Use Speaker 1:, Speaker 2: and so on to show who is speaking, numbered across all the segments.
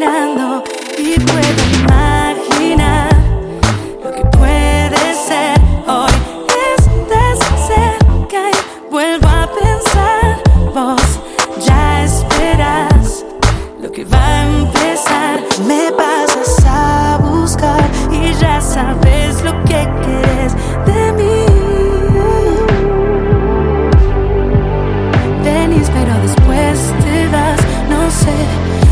Speaker 1: y puedo imaginar lo que puede ser. Hoy estás cerca y vuelvo a pensar. Vos ya esperas lo que va a empezar. Me pasas a buscar y ya sabes lo que quieres de mí. Venís, pero después te vas, no sé.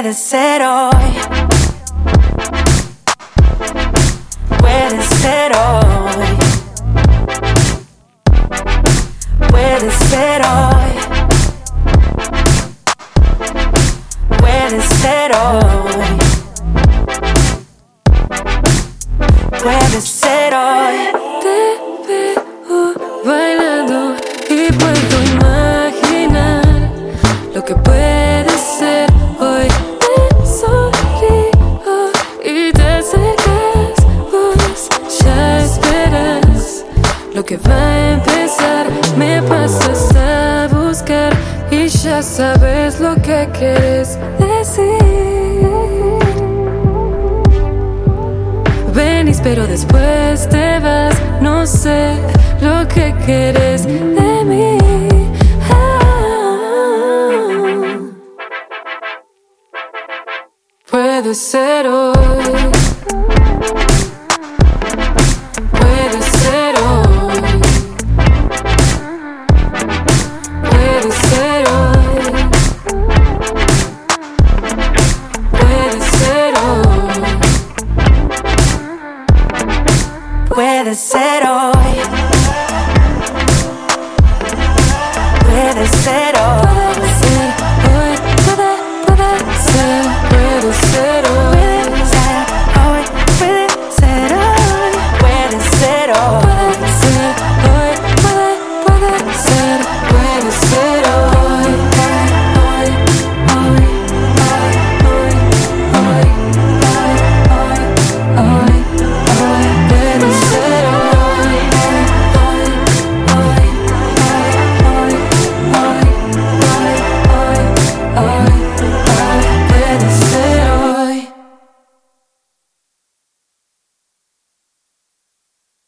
Speaker 1: Puede ser hoy. Puede ser hoy. Puede ser hoy. Puede ser hoy. Puede ser hoy.
Speaker 2: Te veo bailando y puedo imaginar lo que puede que va a empezar. Me pasas a buscar y ya sabes lo que quieres decir. Venís pero después te vas No sé lo que quieres de mí ah. Puede ser hoy